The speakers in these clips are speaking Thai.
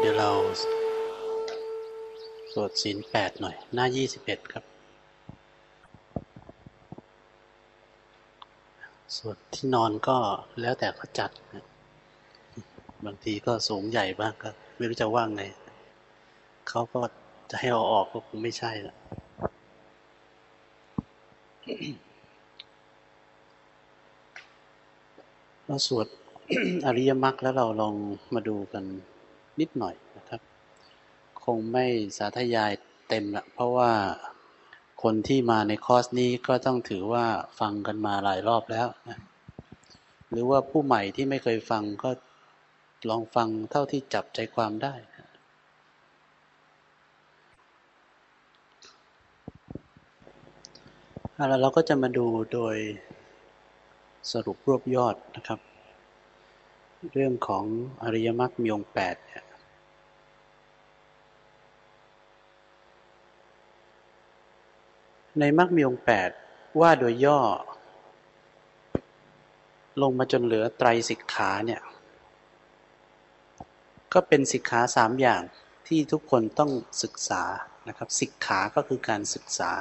เดี๋ยวเราสวดศีลแปดหน่อย หน้ายี่สิบเอ็ดครับสวดที่นอนก็แล้วแต่เขาจัดนะบางทีก็สูงใหญ่บ้างก็ไม่รู้จะว่างไง เขาก็จะให้เอาออกก็คงไม่ใช่ละเราสวดอริยมรรคแล้วเราลองมาดูกัน นิดหน่อยนะครับ คงไม่สาธยายเต็มละเพราะว่าคนที่มาในคอร์สนี้ก็ต้องถือว่าฟังกันมาหลายรอบแล้วนะหรือว่าผู้ใหม่ที่ไม่เคยฟังก็ลองฟังเท่าที่จับใจความได้ แล้วเราก็จะมาดูโดยสรุปรวบยอดนะครับ เรื่องของอริยมรรคมีองค์แปดเนี่ย ในมรรคมีองค์แปดว่าโดยย่อ ลงมาจนเหลือไตรสิกขาเนี่ย ก็เป็นสิกขาสามอย่างที่ทุกคนต้องศึกษานะครับสิกขาก็คือการศึกษา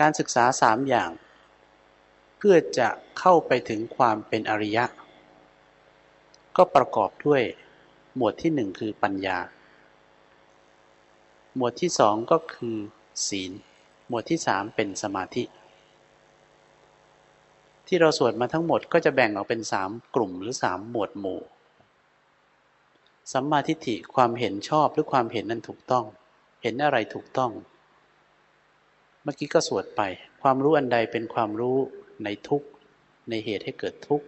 การศึกษาสามอย่าง เพื่อจะเข้าไปถึงความเป็นอริยะ ก็ประกอบด้วยหมวดที่หนึ่งคือปัญญา หมวดที่สองก็คือศีล หมวดที่สามเป็นสมาธิ ที่เราสวดมาทั้งหมดก็จะแบ่งออกเป็นสามกลุ่มหรือสามหมวดหมู่ สัมมาทิฏฐิความเห็นชอบหรือความเห็นนั้นถูกต้อง เห็นอะไรถูกต้อง เมื่อกี้ก็สวดไป ความรู้อันใดเป็นความรู้ในทุกในเหตุให้เกิดทุก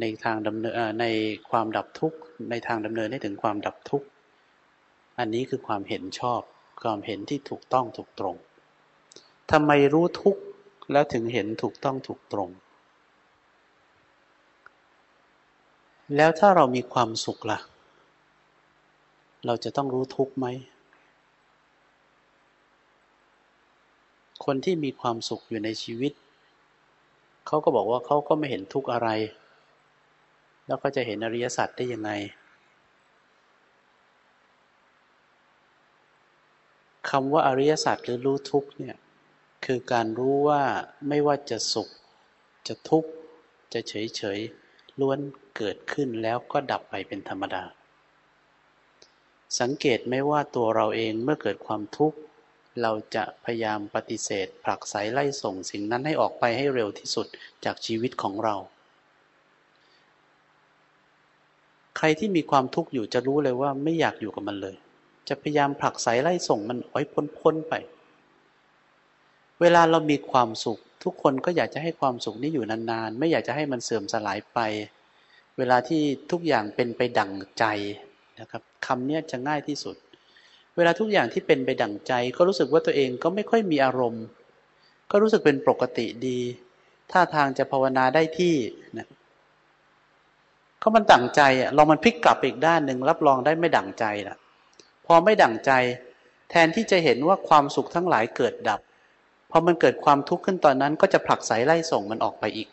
ในทางดำเนินในความดับทุกในทางดำเนินให้ถึงความดับทุกอันนี้คือความเห็นชอบ ความเห็นที่ถูกต้องถูกตรง ทำไมรู้ทุกข์แล้วถึงเห็นถูกต้องถูกตรง แล้วถ้าเรามีความสุขละ่ะ เราจะต้องรู้ทุกข์ไหม คนที่มีความสุขอยู่ในชีวิต เขาก็บอกว่าเขาก็ไม่เห็นทุกข์อะไร แล้วก็จะเห็นอริยสัจได้ยังไงคำว่าอริยสัจหรือรู้ทุกข์เนี่ย คือการรู้ว่าไม่ว่าจะสุข จะทุกข์ จะเฉยเฉยล้วนเกิดขึ้นแล้วก็ดับไปเป็นธรรมดา สังเกตไหมว่าตัวเราเองเมื่อเกิดความทุกข์ เราจะพยายามปฏิเสธ ผลักไสไล่ส่งสิ่งนั้นให้ออกไปให้เร็วที่สุดจากชีวิตของเรา ใครที่มีความทุกข์อยู่จะรู้เลยว่าไม่อยากอยู่กับมันเลย จะพยายามผลักไสไล่ส่งมันอ้อยพ้นๆไป เวลาเรามีความสุข ทุกคนก็อยากจะให้ความสุขนี้อยู่นานๆ ไม่อยากจะให้มันเสื่อมสลายไป เวลาที่ทุกอย่างเป็นไปดั่งใจนะครับคำนี้จะง่ายที่สุด เวลาทุกอย่างที่เป็นไปดั่งใจ ก็รู้สึกว่าตัวเองก็ไม่ค่อยมีอารมณ์ ก็รู้สึกเป็นปกติดีท่าทางจะภาวนาได้ที่นะเขามันดั่งใจอะลองมันพลิกกลับอีกด้านหนึ่งรับรองได้ไม่ดั่งใจละพอไม่ดั่งใจ แทนที่จะเห็นว่าความสุขทั้งหลายเกิดดับ พอมันเกิดความทุกข์ขึ้นตอนนั้น ก็จะผลักไสไล่ส่งมันออกไปอีก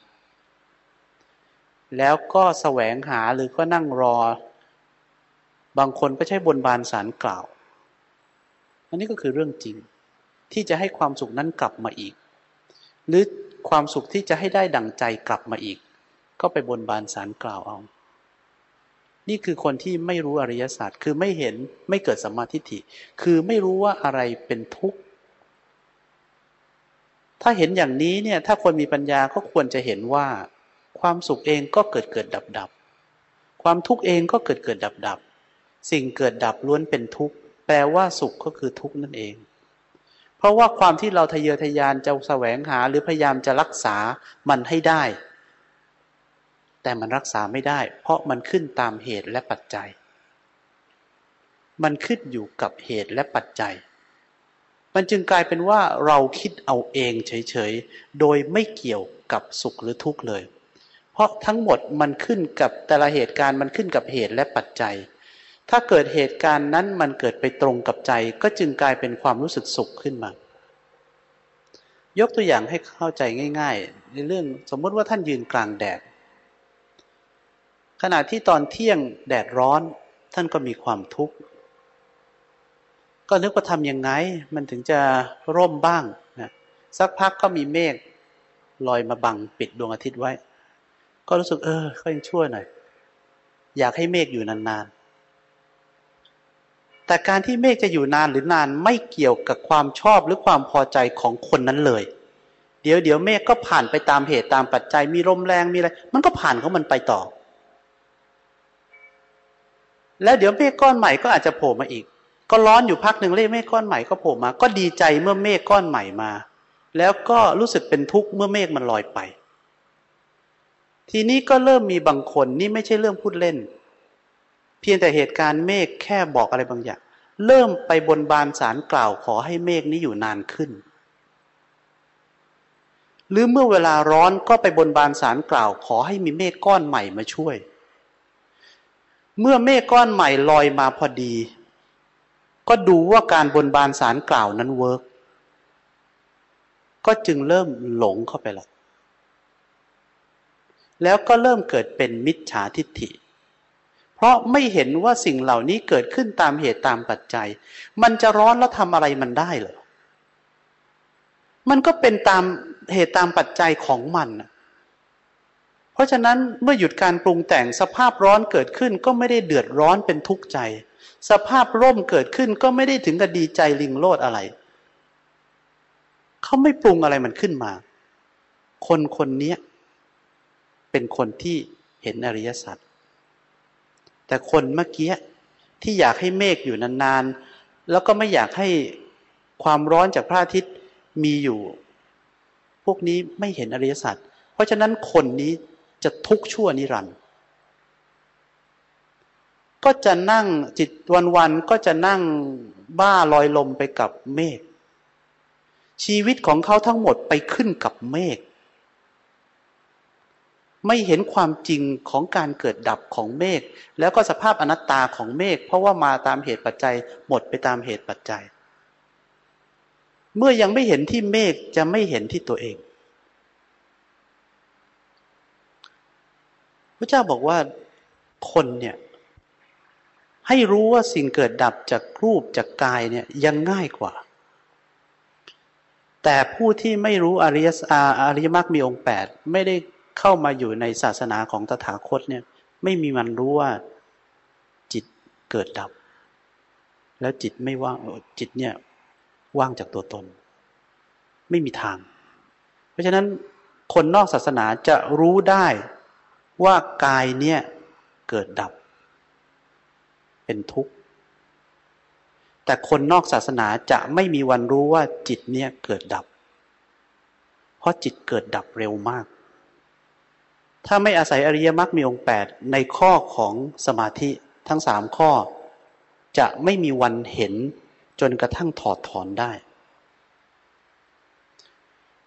แล้วก็แสวงหาหรือก็นั่งรอ บางคนก็ใช้บนบานสารกล่าว อันนี้ก็คือเรื่องจริง ที่จะให้ความสุขนั้นกลับมาอีก หรือความสุขที่จะให้ได้ดั่งใจกลับมาอีก ก็ไปบนบานสารกล่าวเอานี่คือคนที่ไม่รู้อริยศาสตร์ คือไม่เห็น ไม่เกิดสัมมาทิฏฐิ คือไม่รู้ว่าอะไรเป็นทุกข์ ถ้าเห็นอย่างนี้เนี่ย ถ้าคนมีปัญญาก็ควรจะเห็นว่า ความสุขเองก็เกิดเกิดดับดับ ความทุกข์เองก็เกิดเกิดดับดับ สิ่งเกิดดับล้วนเป็นทุกข์ แปลว่าสุขก็คือทุกข์นั่นเอง เพราะว่าความที่เราทะเยอทะยานจะแสวงหาหรือพยายามจะรักษามันให้ได้ แต่มันรักษาไม่ได้ เพราะมันขึ้นตามเหตุและปัจจัย มันขึ้นอยู่กับเหตุและปัจจัย มันจึงกลายเป็นว่าเราคิดเอาเองเฉยๆ โดยไม่เกี่ยวกับสุขหรือทุกข์เลย เพราะทั้งหมดมันขึ้นกับแต่ละเหตุการณ์มันขึ้นกับเหตุและปัจจัย ถ้าเกิดเหตุการณ์นั้นมันเกิดไปตรงกับใจ ก็จึงกลายเป็นความรู้สึกสุขขึ้นมา ยกตัวอย่างให้เข้าใจง่าย ๆ ในเรื่องสมมติว่าท่านยืนกลางแดด ขณะที่ตอนเที่ยงแดดร้อนท่านก็มีความทุกข์ ก็นึกว่าทำยังไง มันถึงจะร่มบ้างนะสักพักก็มีเมฆลอยมาบังปิดดวงอาทิตย์ไว้ ก็รู้สึกเออ ก็ยังชั่วหน่อย อยากให้เมฆอยู่นานๆ แต่การที่เมฆจะอยู่นานหรือนานไม่เกี่ยวกับความชอบหรือความพอใจของคนนั้นเลย เดี๋ยวเดี๋ยวเมฆก็ผ่านไปตามเหตุตามปัจจัย มีลมแรงมีอะไร มันก็ผ่านของมันไปต่อ แล้วเดี๋ยวเมฆก้อนใหม่ก็อาจจะโผล่มาอีก ก็ร้อนอยู่พักหนึ่งเลยเมฆก้อนใหม่ก็โผล่มา ก็ดีใจเมื่อเมฆก้อนใหม่มา แล้วก็รู้สึกเป็นทุกข์เมื่อเมฆมันลอยไป ทีนี้ก็เริ่มมีบางคนนี่ไม่ใช่เรื่องพูดเล่น เพียงแต่เหตุการณ์เมฆแค่บอกอะไรบางอย่าง เริ่มไปบนบานสารกล่าวขอให้เมฆนี้อยู่นานขึ้น หรือเมื่อเวลาร้อนก็ไปบนบานสารกล่าว ขอให้มีเมฆก้อนใหม่มาช่วย เมื่อเมฆก้อนใหม่ลอยมาพอดี ก็ดูว่าการบนบานสารกล่าวนั้น work ก็จึงเริ่มหลงเข้าไปละแล้วก็เริ่มเกิดเป็นมิจฉาทิฏฐิ เพราะไม่เห็นว่าสิ่งเหล่านี้เกิดขึ้นตามเหตุตามปัจจัย มันจะร้อนแล้วทำอะไรมันได้เหรอ มันก็เป็นตามเหตุตามปัจจัยของมันเพราะฉะนั้นเมื่อหยุดการปรุงแต่งสภาพร้อนเกิดขึ้นก็ไม่ได้เดือดร้อนเป็นทุกข์ใจ สภาพร่มเกิดขึ้นก็ไม่ได้ถึงกับดีใจลิงโลดอะไร เขาไม่ปรุงอะไรมันขึ้นมา คนคนนี้เป็นคนที่เห็นอริยสัจแต่คนเมื่อกี้ที่อยากให้เมฆอยู่นานๆ แล้วก็ไม่อยากให้ความร้อนจากพระอาทิตย์มีอยู่ พวกนี้ไม่เห็นอริยสัจเพราะฉะนั้นคนนี้จะทุกข์ชั่วนิรันดร์ ก็จะนั่งจิตวันๆก็จะนั่งบ้าลอยลมไปกับเมฆชีวิตของเขาทั้งหมดไปขึ้นกับเมฆไม่เห็นความจริงของการเกิดดับของเมฆแล้วก็สภาพอนัตตาของเมฆเพราะว่ามาตามเหตุปัจจัย หมดไปตามเหตุปัจจัย เมื่อยังไม่เห็นที่เมฆจะไม่เห็นที่ตัวเองพระเจ้าบอกว่าคนเนี่ย ให้รู้ว่าสิ่งเกิดดับจากรูปจากกายเนี่ยยังง่ายกว่า แต่ผู้ที่ไม่รู้อริยอริยมรรคมีองค์แปดไม่ได้เข้ามาอยู่ในศาสนาของตถาคตเนี่ยไม่มีมันรู้ว่าจิตเกิดดับ แล้วจิตไม่ว่างจิตเนี่ยว่างจากตัวตน ไม่มีทาง เพราะฉะนั้นคนนอกศาสนาจะรู้ได้ว่ากายเนี่ยเกิดดับ เป็นทุกข์ แต่คนนอกศาสนาจะไม่มีวันรู้ว่าจิตเนี่ยเกิดดับ เพราะจิตเกิดดับเร็วมาก ถ้าไม่อาศัยอริยมรรคมีองค์แปดในข้อของสมาธิทั้งสามข้อ จะไม่มีวันเห็นจนกระทั่งถอดถอนได้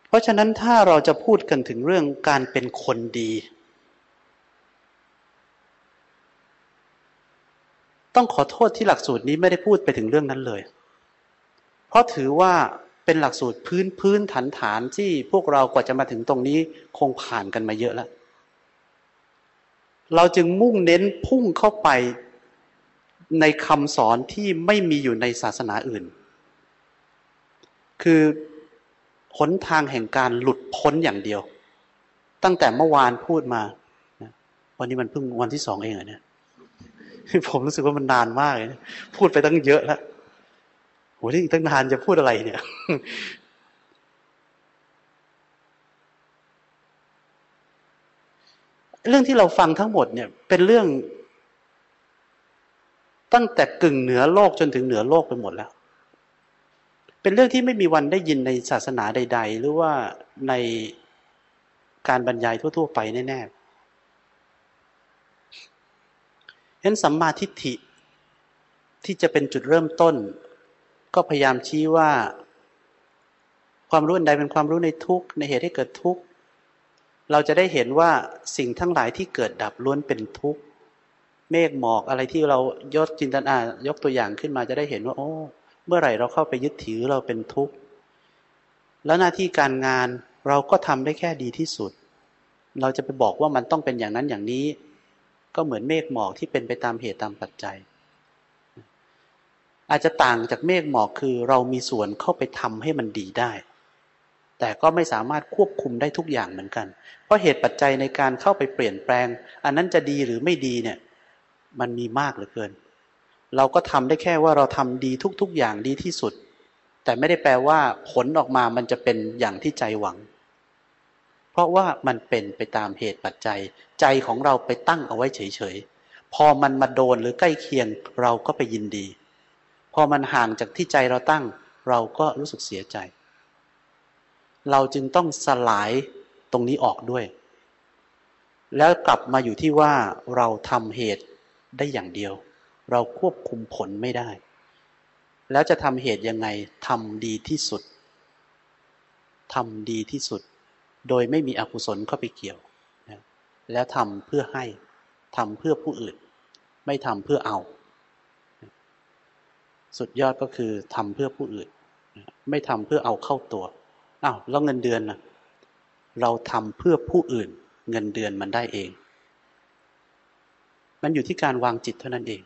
เพราะฉะนั้นถ้าเราจะพูดกันถึงเรื่องการเป็นคนดี ต้องขอโทษที่หลักสูตรนี้ไม่ได้พูดไปถึงเรื่องนั้นเลย เพราะถือว่าเป็นหลักสูตรพื้นพื้นฐานฐานที่พวกเรากว่าจะมาถึงตรงนี้คงผ่านกันมาเยอะแล้ว เราจึงมุ่งเน้นพุ่งเข้าไปในคำสอนที่ไม่มีอยู่ในศาสนาอื่น คือหนทางแห่งการหลุดพ้นอย่างเดียว ตั้งแต่เมื่อวานพูดมา วันนี้มันเพิ่งวันที่สองเองเหรอเนี่ย ผมรู้สึกว่ามันนานมากเลยพูดไปตั้งเยอะแล้วโหนี่ตั้งนานจะพูดอะไรเนี่ย เรื่องที่เราฟังทั้งหมดเนี่ย เป็นเรื่อง ตั้งแต่กึ่งเหนือโลกจนถึงเหนือโลกไปหมดแล้ว เป็นเรื่องที่ไม่มีวันได้ยินในศาสนาใด ๆ หรือว่าในการบรรยายทั่ว ๆ ไปแน่ๆฉะ นั้นสัมมาทิฏฐิที่จะเป็นจุดเริ่มต้น ก็พยายามชี้ว่า ความรู้ใดเป็นความรู้ในทุกในเหตุให้เกิดทุกข์เราจะได้เห็นว่าสิ่งทั้งหลายที่เกิดดับล้วนเป็นทุกข์ เมฆหมอกอะไรที่เรายศจินตนายกตัวอย่างขึ้นมาจะได้เห็นว่า โอ้ เมื่อไหร่เราเข้าไปยึดถือเราเป็นทุกข์ แล้วหน้าที่การงานเราก็ทำได้แค่ดีที่สุด เราจะไปบอกว่ามันต้องเป็นอย่างนั้นอย่างนี้ ก็เหมือนเมฆหมอกที่เป็นไปตามเหตุตามปัจจัย อาจจะต่างจากเมฆหมอกคือเรามีส่วนเข้าไปทำให้มันดีได้ แต่ก็ไม่สามารถควบคุมได้ทุกอย่างเหมือนกัน เพราะเหตุปัจจัยในการเข้าไปเปลี่ยนแปลง อันนั้นจะดีหรือไม่ดีเนี่ยมันมีมากเหลือเกิน เราก็ทำได้แค่ว่าเราทำดีทุก ๆ อย่างดีที่สุด แต่ไม่ได้แปลว่าผลออกมามันจะเป็นอย่างที่ใจหวัง ราะว่ามันเป็นไปตามเหตุปัจจัย ใจของเราไปตั้งเอาไว้เฉยๆ พอมันมาโดนหรือใกล้เคียงเราก็ไปยินดี พอมันห่างจากที่ใจเราตั้ง เราก็รู้สึกเสียใจ เราจึงต้องสลายตรงนี้ออกด้วย แล้วกลับมาอยู่ที่ว่าเราทำเหตุได้อย่างเดียว เราควบคุมผลไม่ได้ แล้วจะทำเหตุยังไงทำดีที่สุดทำดีที่สุด โดยไม่มีอกุศลเข้าไปเกี่ยวแล้วทำเพื่อให้ทำเพื่อผู้อื่น ไม่ทำเพื่อเอา สุดยอดก็คือทำเพื่อผู้อื่น ไม่ทำเพื่อเอาเข้าตัวอ้าวแล้วเงินเดือนนะเราทำเพื่อผู้อื่น เงินเดือนมันได้เอง มันอยู่ที่การวางจิตเท่านั้นเอง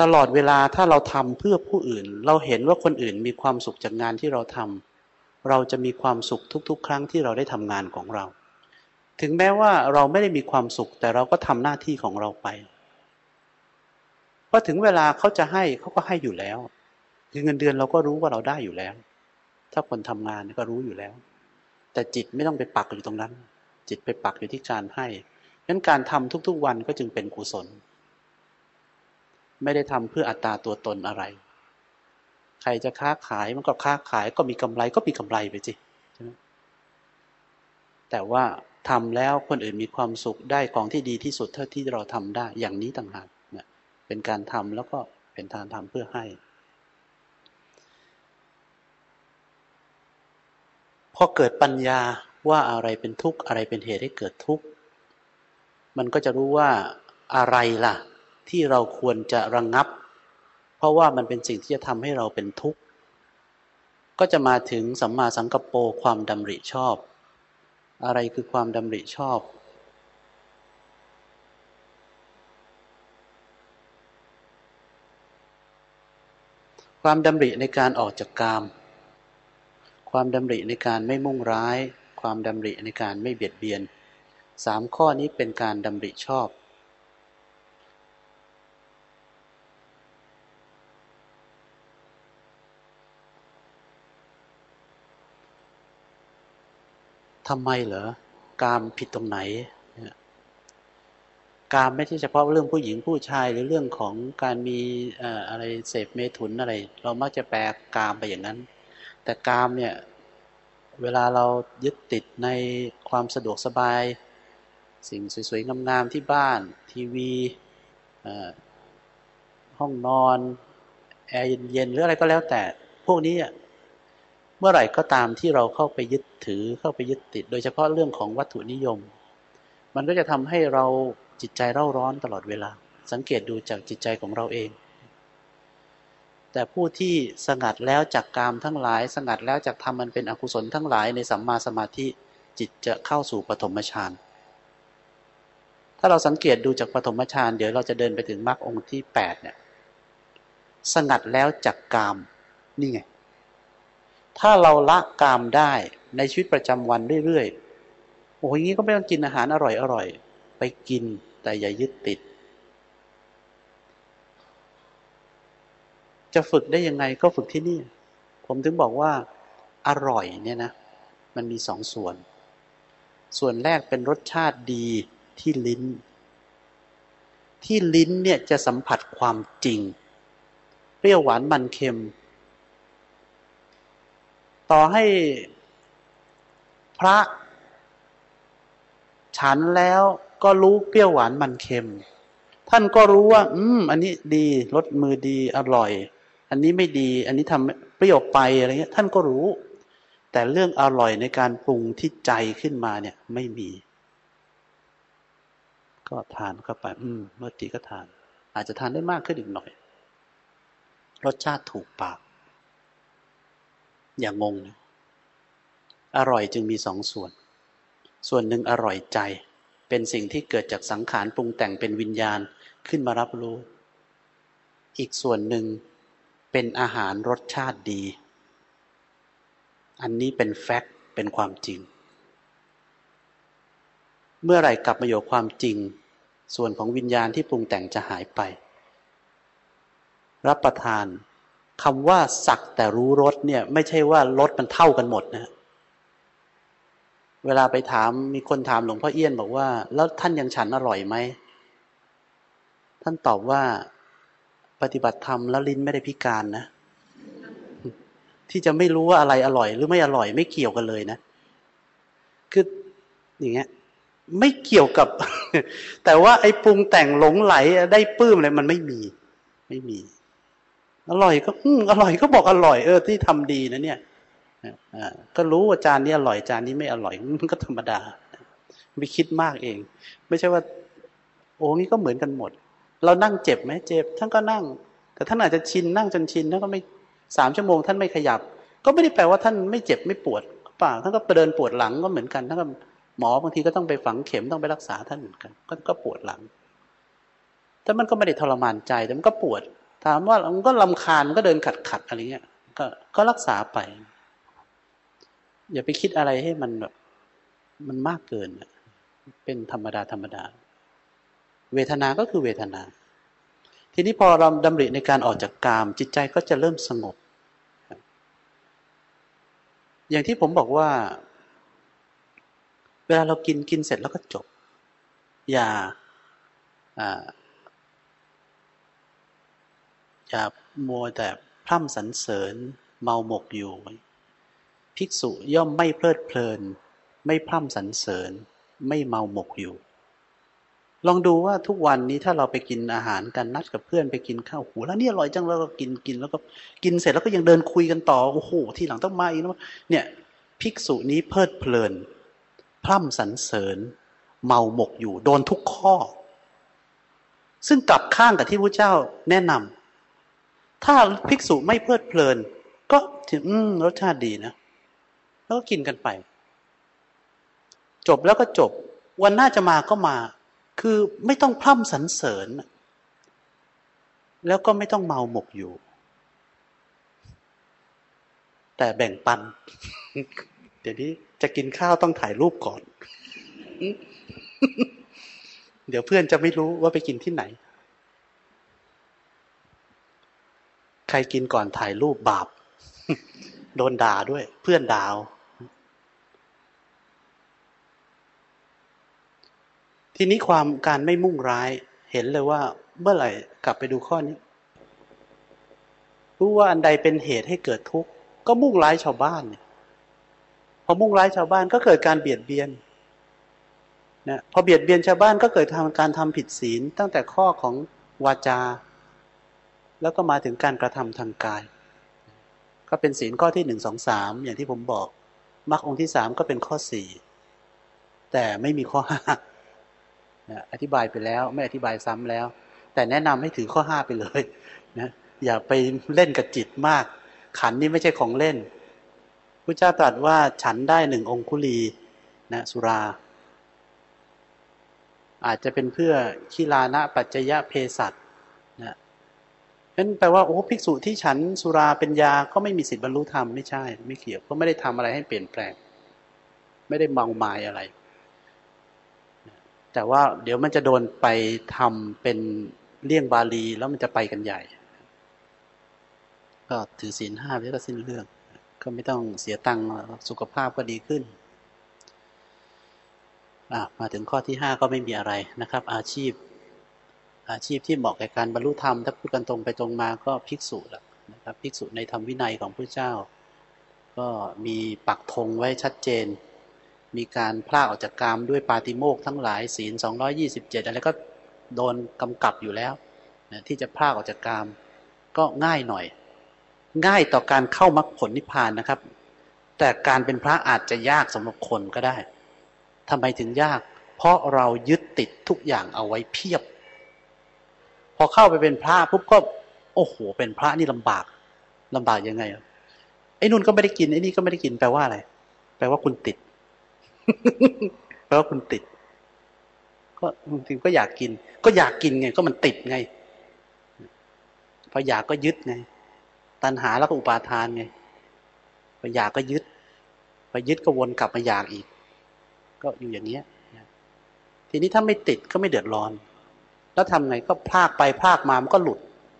ตลอดเวลาถ้าเราทำเพื่อผู้อื่น เราเห็นว่าคนอื่นมีความสุขจากงานที่เราทำเราจะมีความสุขทุก ๆ ครั้งที่เราได้ทำงานของเรา ถึงแม้ว่าเราไม่ได้มีความสุข แต่เราก็ทำหน้าที่ของเราไปพอถึงเวลาเขาจะให้เขาก็ให้อยู่แล้วคือเงินเดือนเราก็รู้ว่าเราได้อยู่แล้ว ถ้าคนทำงานก็รู้อยู่แล้ว แต่จิตไม่ต้องไปปักอยู่ตรงนั้น จิตไปปักอยู่ที่การให้งั้นการทำทุก ๆ วันก็จึงเป็นกุศล ไม่ได้ทำเพื่ออัตราตัวตนอะไร ใครจะค้าขายมันก็ค้าขายก็มีกำไรก็มีกำไรไปสิแต่ว่าทำแล้วคนอื่นมีความสุขได้ของที่ดีที่สุดเท่าที่เราทำได้ อย่างนี้ต่างหากเป็นการทำแล้วก็เป็นทานทำเพื่อให้พอเกิดปัญญาว่าอะไรเป็นทุกข์อะไรเป็นเหตุให้เกิดทุกข์ มันก็จะรู้ว่าอะไรล่ะ ที่เราควรจะระงงับ เพราะว่ามันเป็นสิ่งที่จะทำให้เราเป็นทุกข์ ก็จะมาถึงสัมมาสังกปรความดำริชอบ อะไรคือความดำริชอบความดำริในการออกจากกาม ความดำริในการไม่มุ่งร้าย ความดำริในการไม่เบียดเบียนสามข้อนี้เป็นการดำริชอบ ทำไมเหรอกามผิดตรงไหนการไม่ใช่เฉพาะเรื่องผู้หญิงผู้ชายหรือเรื่องของการมีอะไรเสพเมถุนอะไร เรามักจะแปลกามไปอย่างนั้น แต่กามเนี่ยเวลาเรายึดติดในความสะดวกสบาย สิ่งสวยๆงามๆที่บ้าน ทีวีห้องนอน แอร์เย็นๆหรืออะไรก็แล้วแต่ พวกนี้ มื่อไหร่ก็ตามที่เราเข้าไปยึดถือเข้าไปยึดติด โดยเฉพาะเรื่องของวัตถุนิยม มันก็จะทำให้เราจิตใจเร่าร้อนตลอดเวลา สังเกตดูจากจิตใจของเราเอง แต่ผู้ที่สงัดแล้วจากกามทั้งหลาย สงัดแล้วจากทำมันเป็นอกุศลทั้งหลายในสัมมาสมาธิจิตจะเข้าสู่ปฐมฌานถ้าเราสังเกตดูจากปฐมฌานเดี๋ยวเราจะเดินไปถึงมรรคองค์ที่แปดเนี่ยสงัดแล้วจากกามนี่ไง ถ้าเราละกามได้ในชีวิตประจำวันเรื่อยๆ โอ้ยงี้ก็ไม่ต้องกินอาหารอร่อยๆ ไปกินแต่อย่ายึดติด จะฝึกได้ยังไงก็ฝึกที่นี่ ผมถึงบอกว่าอร่อยเนี่ยนะ มันมีสองส่วน ส่วนแรกเป็นรสชาติดีที่ลิ้น ที่ลิ้นเนี่ยจะสัมผัสความจริง เปรี้ยวหวานมันเค็ม ต่อให้พระ ฉันแล้วก็รู้เปรี้ยวหวานมันเค็ม ท่านก็รู้ว่า อืม อันนี้ดีรสมือดีอร่อย อันนี้ไม่ดี อันนี้ทำเปรี้ยวไปอะไรเงี้ย ท่านก็รู้ แต่เรื่องอร่อยในการปรุงที่ใจขึ้นมาเนี่ยไม่มี ก็ทานเข้าไป อืมเมื่อตีก็ทาน อาจจะทานได้มากขึ้นอีกหน่อย รสชาติถูกปาก อย่างงงนะอร่อยจึงมีสองส่วน ส่วนหนึ่งอร่อยใจ เป็นสิ่งที่เกิดจากสังขารปรุงแต่งเป็นวิญญาณขึ้นมารับรู้ อีกส่วนหนึ่งเป็นอาหารรสชาติดี อันนี้เป็นแฟกต์เป็นความจริง เมื่อไรกลับมาอยู่ความจริง ส่วนของวิญญาณที่ปรุงแต่งจะหายไป รับประทาน คำว่าสักแต่รู้รสเนี่ย ไม่ใช่ว่ารสมันเท่ากันหมดนะ เวลาไปถามมีคนถามหลวงพ่อเอี้ยนบอกว่า แล้วท่านยังฉันอร่อยไหม ท่านตอบว่าปฏิบัติธรรมแล้วลิ้นไม่ได้พิการนะ ที่จะไม่รู้ว่าอะไรอร่อย หรือไม่อร่อยไม่เกี่ยวกันเลยนะ คืออย่างเงี้ยไม่เกี่ยวกับ แต่ว่าไอ้ปรุงแต่งหลงไหลได้ปื้มอะไรมันไม่มี ไม่มี อร่อยก็อืมอร่อยก็บอกอร่อยเออที่ทำดีนะเนี่ยอ่าก็รู้ว่าจานนี้อร่อยจานนี้ไม่อร่อยมันก็ธรรมดาไม่คิดมากเอง ไม่ใช่ว่า โอ้งี้ก็เหมือนกันหมด เรานั่งเจ็บไหมเจ็บท่านก็นั่ง แต่ท่านอาจจะชินนั่งจนชินท่านก็ไม่สามชั่วโมง ท่านไม่ขยับ ก็ไม่ได้แปลว่าท่านไม่เจ็บไม่ปวดป่าท่านก็เดินปวดหลังก็เหมือนกันท่านก็หมอบางทีก็ต้องไปฝังเข็มต้องไปรักษาท่านเหมือนกันก็ก็ปวดหลัง แต่มันก็ไม่ได้ทรมานใจแต่มันก็ปวด ถามว่ามันก็ลำคาญมันก็เดินขัดขัดอะไรเงี้ยก็ก็รักษาไป อย่าไปคิดอะไรให้มันแบบมันมากเกินเป็นธรรมดาธรรมดา เวทนาก็คือเวทนา ทีนี้พอเราดำริในการออกจากกาม จิตใจก็จะเริ่มสงบ อย่างที่ผมบอกว่า เวลาเรากินกินเสร็จแล้วก็จบ อย่า อย่ามัวแต่พร่ำสรรเสริญเมาหมกอยู่ ภิกษุย่อมไม่เพลิดเพลิน ไม่พร่ำสรรเสริญ ไม่เมาหมกอยู่ ลองดูว่าทุกวันนี้ถ้าเราไปกินอาหารกันนัดกับเพื่อนไปกินข้าวหูแล้วเนี่ยอร่อยจังแล้วก็กินกินแล้วก็กินเสร็จแล้วก็ยังเดินคุยกันต่อโอ้โหทีหลังต้องมาอีกแล้วเนี่ยภิกษุนี้เพลิดเพลิน พร่ำสรรเสริญ เมาหมกอยู่ โดนทุกข้อ ซึ่งกลับข้างกับที่พระเจ้าแนะนำ ถ้าภิกษุไม่เพลิดเพลิน ก็ถึงรสชาติดีนะ แล้วก็กินกันไป จบแล้วก็จบ วันหน้าจะมาก็มา คือไม่ต้องพร่ำสรรเสริญ แล้วก็ไม่ต้องเมาหมกอยู่ แต่แบ่งปัน เดี๋ยวนี้จะกินข้าวต้องถ่ายรูปก่อน เดี๋ยวเพื่อนจะไม่รู้ว่าไปกินที่ไหนใค รกินก่อนถ่ายรูปบาป โดนด่าด้วย เพื่อนดาวทีนี้ความการไม่มุ่งร้ายเห็นเลยว่าเมื่อไหร่กลับไปดูข้อนี้ รู้ว่าอันใดเป็นเหตุให้เกิดทุกข์ ก็มุ่งร้ายชาวบ้านเนี่ยพอมุ่งร้ายชาวบ้านก็เกิดการเบียดเบียนนะพอเบียดเบียนชาวบ้านก็เกิดทำการทำผิดศีลตั้งแต่ข้อของวาจา แล้วก็มาถึงการกระทำทางกาย ก็เป็นศีลข้อที่หนึ่งสองสามอย่างที่ผมบอกมรรคองค์ที่สามก็เป็นข้อสี่แต่ไม่มีข้อห้าอธิบายไปแล้ว ไม่อธิบายซ้ำแล้ว แต่แนะนำให้ถือข้อห้าไปเลยนะอย่าไปเล่นกับจิตมาก ขันนี่ไม่ใช่ของเล่นพระเจ้าตรัสว่าฉันได้หนึ่งองคุลีนะสุรา อาจจะเป็นเพื่อขีลานะปัจจยะเพสัต นั่นแปลว่าโอ้ภิกษุที่ฉันสุราเป็นยาก็ไม่มีสิทธิ์บรรลุธรรมไม่ใช่ ไม่เกี่ยวเพราะไม่ได้ทำอะไรให้เปลี่ยนแปลง ไม่ได้เมาหมายอะไร แต่ว่าเดี๋ยวมันจะโดนไปทำเป็นเลี่ยงบาลีแล้วมันจะไปกันใหญ่ ก็ถือศีลห้าแล้วก็สิ้นเรื่อง ก็ไม่ต้องเสียตังค์สุขภาพก็ดีขึ้นมาถึงข้อที่ห้าก็ไม่มีอะไรนะครับ อาชีพ อาชีพที่เหมาะแก่การบรรลุธรรม ถ้าพูดกันตรงไปตรงมาก็ภิกษุแหละนะครับภิกษุในธรรมวินัยของพระเจ้า ก็มีปักธงไว้ชัดเจน มีการพลากออกจากกรรมด้วยปาติโมกทั้งหลายศีล 227 อะไรก็โดนกำกับอยู่แล้วนะที่จะพลากออกจากกรรมก็ง่ายหน่อย ง่ายต่อการเข้ามรรคผลนิพพานนะครับ แต่การเป็นพระอาจจะยากสำหรับคนก็ได้ทำไมถึงยาก เพราะเรายึดติดทุกอย่างเอาไว้เพียบ อเข้าไปเป็นพระปุ๊บก็โอ้โห เป็นพระนี่ลำบากลำบากยังไงไอ้นุ่นก็ไม่ได้กินไอ้นี่ก็ไม่ได้กินแปลว่าอะไร แปลว่าคุณติด แปลว่าคุณติด ก็บางก็อยากกิน ก็อยากกินไง ก็มันติดไงพออยากก็ยึดไง ตัณหาแล้วก็อุปาทานไงพออยากก็ยึดพอยึดก็วนกลับมาอยากอีก ก็อยู่อย่างเนี้ยทีนี้ถ้าไม่ติดก็ไม่เดือดร้อน แล้วทำไงก็พากไปพากมามันก็หลุด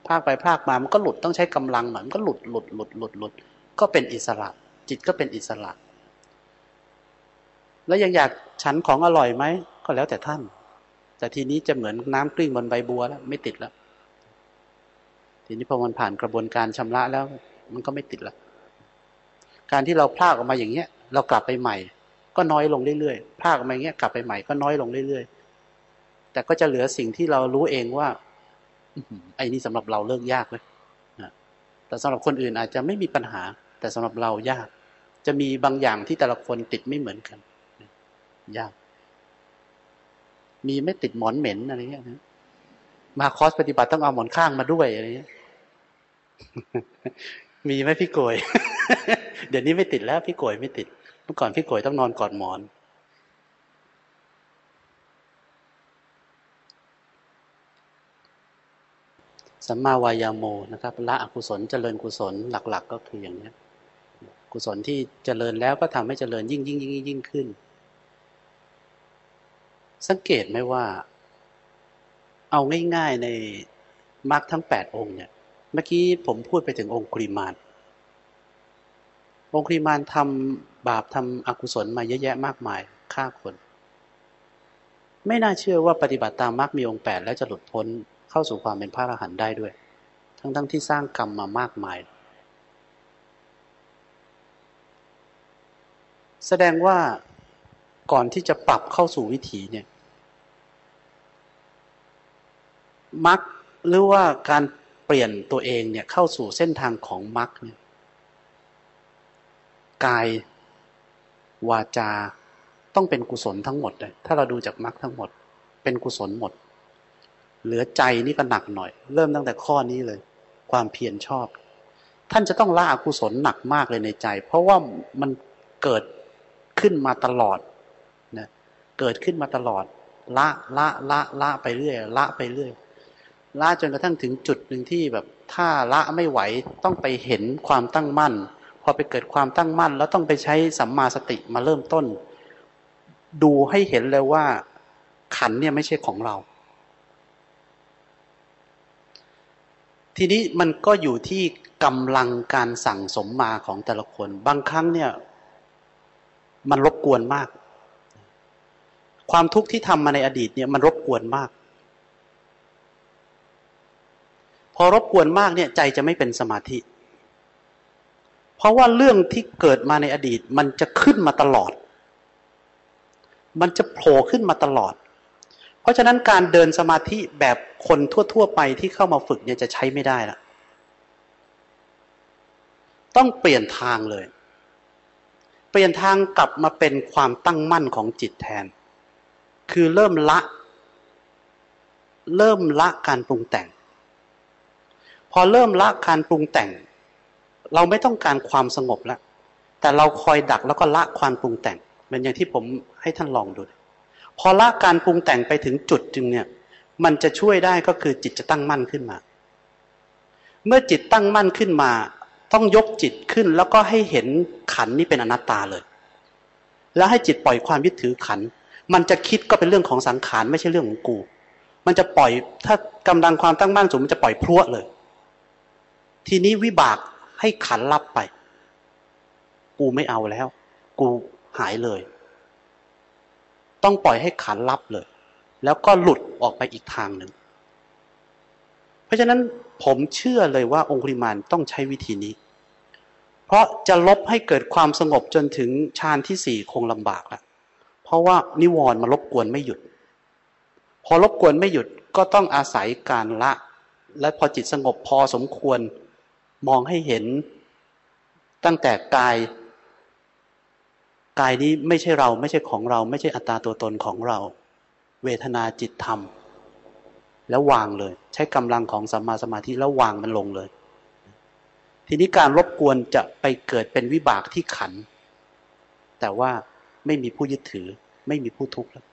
พากไปพากมามันก็หลุดต้องใช้กำลังหน่อยมันก็หลุดหลุดหลุดหลุดหลุดก็เป็นอิสระ จิตก็เป็นอิสระ แล้วยังอยากฉันของอร่อยไหมก็แล้วแต่ท่าน แต่ทีนี้จะเหมือนน้ำกลิ้งบนใบบัวแล้วไม่ติดแล้วทีนี้พอมันผ่านกระบวนการชำระแล้ว มันก็ไม่ติดแล้วการที่เราพลากออกมาอย่างเงี้ย เรากลับไปใหม่ ก็น้อยลงเรื่อยๆพลากออกมาอย่างเงี้ยกลับไปใหม่ก็น้อยลงเรื่อยๆ แต่ก็จะเหลือสิ่งที่เรารู้เองว่าไอ้นี่สำหรับเราเลิกยากเลยแต่สำหรับคนอื่นอาจจะไม่มีปัญหา แต่สำหรับเรายาก จะมีบางอย่างที่แต่ละคนติดไม่เหมือนกัน ยาก มีไม่ติดหมอนเหม็นอะไรเงี้ยนะมาคอสปฏิบัติต้องเอาหมอนข้างมาด้วยอะไรเงี้ยมีไหมพี่โกย เดี๋ยวนี้ไม่ติดแล้ว พี่โกยไม่ติด เมื่อก่อนพี่โกยต้องนอนกอดหมอน สัมมาวายาโมนะครับละอกุศลเจริญกุศลหลัก ๆ ก็คืออย่างนี้กุศลที่เจริญแล้วก็ทำให้เจริญยิ่งยิ่งยิ่งยิ่งขึ้น สังเกตไหมว่า เอาง่าย ๆในมรรคทั้งแปดองค์เนี่ย เมื่อกี้ผมพูดไปถึงองค์คริมานองค์คริมานทำบาปทำอกุศลมาเยอะแยะมากมายฆ่าคน ไม่น่าเชื่อว่าปฏิบัติตามมรรคมีองค์แปดแล้วจะหลุดพ้น เข้าสู่ความเป็นพระอรหันต์ได้ด้วย ทั้งๆทที่สร้างกรรมมามากมาย แสดงว่าก่อนที่จะปรับเข้าสู่วิถีเนี่ยมักหรือว่าการเปลี่ยนตัวเองเนี่ยเข้าสู่เส้นทางของมักเนี่ยกายวาจาต้องเป็นกุศลทั้งหมดเลยถ้าเราดูจากมักทั้งหมด เป็นกุศลหมด เหลือใจนี่ก็หนักหน่อย เริ่มตั้งแต่ข้อนี้เลย ความเพียรชอบ ท่านจะต้องละอกุศลหนักมากเลยในใจ เพราะว่ามันเกิดขึ้นมาตลอดนะเกิดขึ้นมาตลอด ละละละละไปเรื่อยละไปเรื่อยละจนกระทั่งถึงจุดหนึ่งที่แบบถ้าละไม่ไหวต้องไปเห็นความตั้งมั่น พอไปเกิดความตั้งมั่น แล้วต้องไปใช้สัมมาสติมาเริ่มต้น ดูให้เห็นเลยว่าขันเนี่ยไม่ใช่ของเรา ทีนี้มันก็อยู่ที่กำลังการสั่งสมมาของแต่ละคน บางครั้งเนี่ย มันรบกวนมาก ความทุกข์ที่ทำมาในอดีตเนี่ย มันรบกวนมาก พอรบกวนมากเนี่ย ใจจะไม่เป็นสมาธิ เพราะว่าเรื่องที่เกิดมาในอดีต มันจะขึ้นมาตลอด มันจะโผล่ขึ้นมาตลอด เพราะฉะนั้นการเดินสมาธิแบบคนทั่ว ๆ ไปที่เข้ามาฝึกเนี่ยจะใช้ไม่ได้ละต้องเปลี่ยนทางเลย เปลี่ยนทางกลับมาเป็นความตั้งมั่นของจิตแทน คือเริ่มละ เริ่มละการปรุงแต่ง พอเริ่มละการปรุงแต่ง เราไม่ต้องการความสงบแล้วแต่เราคอยดักแล้วก็ละความปรุงแต่งเหมือนอย่างที่ผมให้ท่านลองดู พอละการปรุงแต่งไปถึงจุดจึงเนี่ยมันจะช่วยได้ก็คือจิตจะตั้งมั่นขึ้นมา เมื่อจิตตั้งมั่นขึ้นมา ต้องยกจิตขึ้นแล้วก็ให้เห็นขันนี่เป็นอนัตตาเลย แล้วให้จิตปล่อยความยึดถือขัน มันจะคิดก็เป็นเรื่องของสังขารไม่ใช่เรื่องของกู มันจะปล่อยถ้ากำลังความตั้งมั่นสูงมันจะปล่อยพรวดเลย ทีนี้วิบากให้ขันรับไป กูไม่เอาแล้ว กูหายเลย ต้องปล่อยให้ขันรับเลย แล้วก็หลุดออกไปอีกทางหนึ่ง เพราะฉะนั้นผมเชื่อเลยว่าองคุริมานต้องใช้วิธีนี้ เพราะจะลบให้เกิดความสงบจนถึงฌานที่สี่คงลำบากล้วเพราะว่านิวรณ์มารบกวนไม่หยุด พอรบกวนไม่หยุดก็ต้องอาศัยการละ และพอจิตสงบพอสมควรมองให้เห็นตั้งแต่กาย กายนี้ไม่ใช่เราไม่ใช่ของเรา ไม่ใช่อัตตาตัวตนของเรา เวทนาจิตธรรม แล้ววางเลย ใช้กำลังของสัมมาสมาธิแล้ววางมันลงเลย ทีนี้การรบกวนจะไปเกิดเป็นวิบากที่ขัน แต่ว่าไม่มีผู้ยึดถือ ไม่มีผู้ทุกข์แล้ว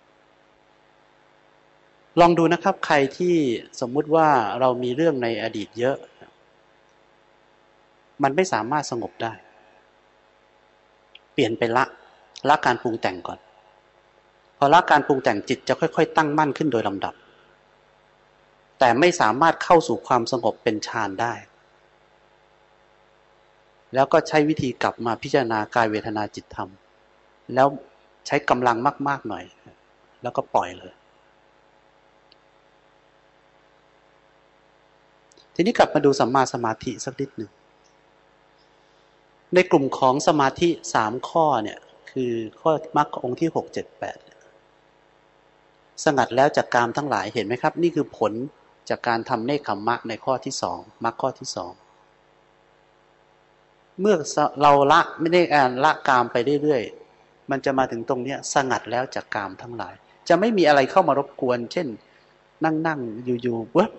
ลองดูนะครับใครที่สมมุติว่าเรามีเรื่องในอดีตเยอะ มันไม่สามารถสงบได้ เปลี่ยนไปละ ละการปรุงแต่งก่อน พอละการปรุงแต่งจิตจะค่อย ๆ ตั้งมั่นขึ้นโดยลำดับ แต่ไม่สามารถเข้าสู่ความสงบเป็นฌานได้ แล้วก็ใช้วิธีกลับมาพิจารณากายเวทนาจิตธรรม แล้วใช้กำลังมาก ๆ หน่อย แล้วก็ปล่อยเลย ทีนี้กลับมาดูสัมมาสมาธิสักนิดหนึ่งในกลุ่มของสมาธิสามข้อเนี่ย คือข้อมรรคองค์ที่หกเจ็ดแปดสงัดแล้วจากกามทั้งหลายเห็นไหมครับ นี่คือผลจากการทำเนคขมมะในข้อที่สองมรรคข้อที่สองเมื่อเราละไม่ได้อ่านละกามไปเรื่อยๆมันจะมาถึงตรงเนี้ยสงัดแล้วจากกามทั้งหลาย จะไม่มีอะไรเข้ามารบกวน เช่น นั่งนั่งอยู่ๆเว้ย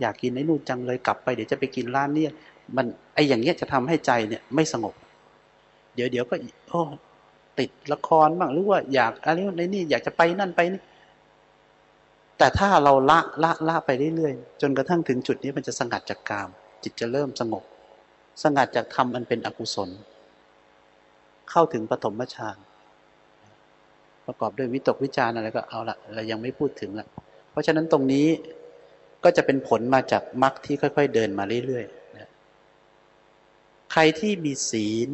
อยากกินไอ้นู่นจังเลยกลับไปเดี๋ยวจะไปกินร้านเนี้ยมันไออย่างเงี้ยจะทำให้ใจเนี่ยไม่สงบ เดี๋ยวเดี๋ยวก็โอ้ ติดละครบ้างหรือว่าอยากอะไรในนี่อยากจะไปนั่นไปนี่แต่ถ้าเราละละละไปเรื่อยๆจนกระทั่งถึงจุดนี้มันจะสงัดจากกาม จิตจะเริ่มสงบ สงัดจากธรรมอันเป็นอกุศล เข้าถึงปฐมฌานประกอบด้วยวิตกวิจารอะไรก็เอาละเรายังไม่พูดถึงละเพราะฉะนั้นตรงนี้ก็จะเป็นผลมาจากมรรคที่ค่อย ๆ เดินมาเรื่อยๆใครที่มีศีล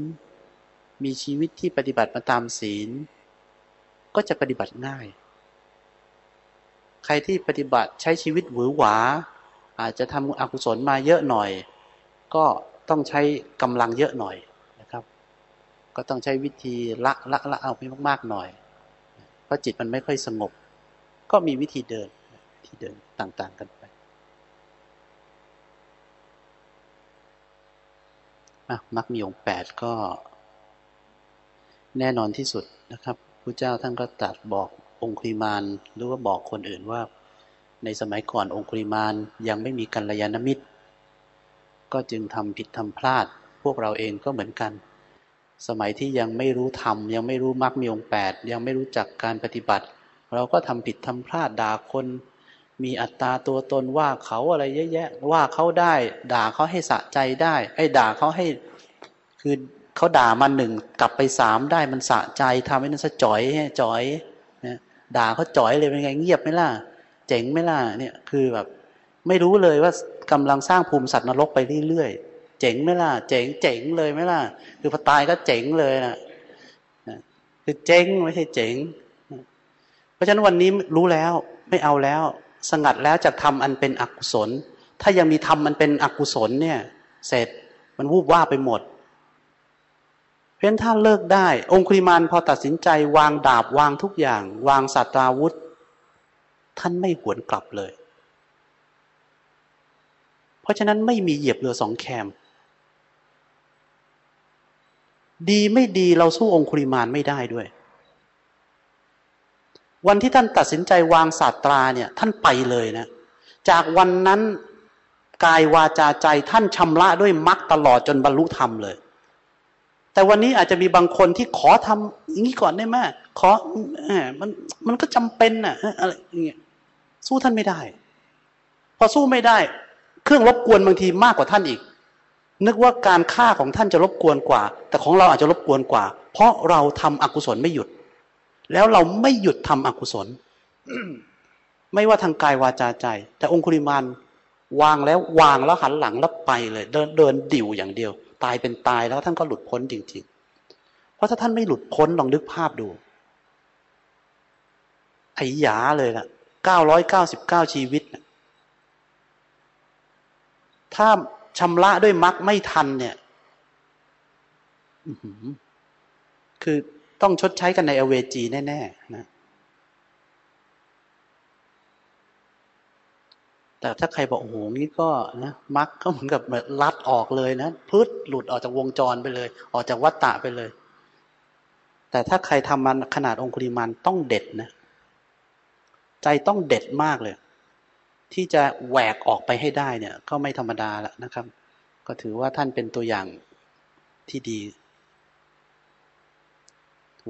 มีชีวิตที่ปฏิบัติมาตามศีล ก็จะปฏิบัติง่าย ใครที่ปฏิบัติใช้ชีวิตหวือหวา อาจจะทำอกุศลมาเยอะหน่อย ก็ต้องใช้กำลังเยอะหน่อยนะครับ ก็ต้องใช้วิธีละละละเอาไปมากๆหน่อย เพราะจิตมันไม่ค่อยสงบ ก็มีวิธีเดินที่เดินต่างๆกันไปมักมีองค์แปดก็ แน่นอนที่สุดนะครับพระเจ้าท่านก็ตรัสบอกองคุริมานหรือว่าบอกคนอื่นว่า ในสมัยก่อนองคุริมานยังไม่มีกัลยาณมิตร ก็จึงทำผิดทำพลาด พวกเราเองก็เหมือนกัน สมัยที่ยังไม่รู้ธรรมยังไม่รู้มรรคมีองค์แปดยังไม่รู้จักการปฏิบัติ เราก็ทำผิดทำพลาดด่าคน มีอัตตาตัวตนว่าเขาอะไรเยอะแยะว่าเขาได้ ด่าเขาให้สะใจได้ไอ้ด่าเขาให้คือ เขาด่ามาหนึ่งกลับไปสามได้มันสะใจทำให้นั่นสะจ่อยจ่อยนะด่าเขาจ่อยเลยเป็นไงเงียบไหมล่ะ เจ๋งไหมล่ะเนี่ยคือแบบ ไม่รู้เลยว่ากำลังสร้างภูมิสัตว์นรกไปเรื่อยๆเจ๋งไหมล่ะ เจ๋งเจ๋งเลยไหมล่ะ คือพอตายก็เจ๋งเลยนะคือเจ๋งไม่ใช่เจ๋ง เพราะฉะนั้นวันนี้รู้แล้วไม่เอาแล้ว สงัดแล้วจากทำอันเป็นอกุศล ถ้ายังมีทำมันเป็นอกุศลเนี่ย เสร็จมันวูบว่าไปหมด เพราะฉะนั้นถ้าเลิกได้ องคุริมานพอตัดสินใจวางดาบวางทุกอย่าง วางสัตราวุธ ท่านไม่หวนกลับเลย เพราะฉะนั้นไม่มีเหยียบเรือสองแคม ดีไม่ดีเราสู้องคุริมานไม่ได้ด้วย วันที่ท่านตัดสินใจวางศาสตราเนี่ย ท่านไปเลยนะ จากวันนั้นกายวาจาใจท่านชำระด้วยมรรคตลอดจนบรรลุธรรมเลย แต่วันนี้อาจจะมีบางคนที่ขอทำอย่างนี้ก่อนได้ไหมขอมันมันก็จำเป็นน่ะอะไรอย่างเงี้ยสู้ท่านไม่ได้ พอสู้ไม่ได้ เครื่องรบกวนบางทีมากกว่าท่านอีก นึกว่าการฆ่าของท่านจะรบกวนกว่า แต่ของเราอาจจะรบกวนกว่า เพราะเราทำอกุศลไม่หยุด แล้วเราไม่หยุดทำอกุศล ไม่ว่าทางกายวาจาใจ แต่องคุริมานวางแล้ววางแล้วหันหลังแล้วไปเลย เดินเดินดิ่วอย่างเดียว ตายเป็นตายแล้วท่านก็หลุดพ้นจริง ๆ เพราะถ้าท่านไม่หลุดพ้นลองนึกภาพดูไอ้ยาเลยล่ะเก้าร้อยเก้าสิบเก้าชีวิตถ้าชำระด้วยมรรคไม่ทันเนี่ยคือต้องชดใช้กันในเอเวจีแน่ ๆ นะ แต่ถ้าใครบอกโอ้โหนี่ก็นะมักก็เหมือนกับลัดออกเลยนะพืดหลุดออกจากวงจรไปเลย ออกจากวัฏฏะไปเลย แต่ถ้าใครทำมันขนาดองคุริมันต้องเด็ดนะใจต้องเด็ดมากเลย ที่จะแหวกออกไปให้ได้เนี่ย ก็ไม่ธรรมดาแล้วนะครับ ก็ถือว่าท่านเป็นตัวอย่างที่ดี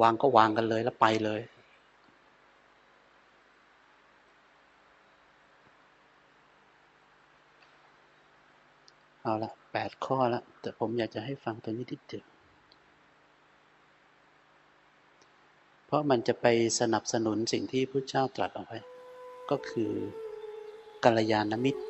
วางก็วางกันเลยแล้วไปเลย เอาละแปดข้อละแต่ผมอยากจะให้ฟังตัวนี้ที่เดียวเพราะมันจะไปสนับสนุนสิ่งที่พระเจ้าตรัสเอาไว้ ก็คือกัลยาณมิตร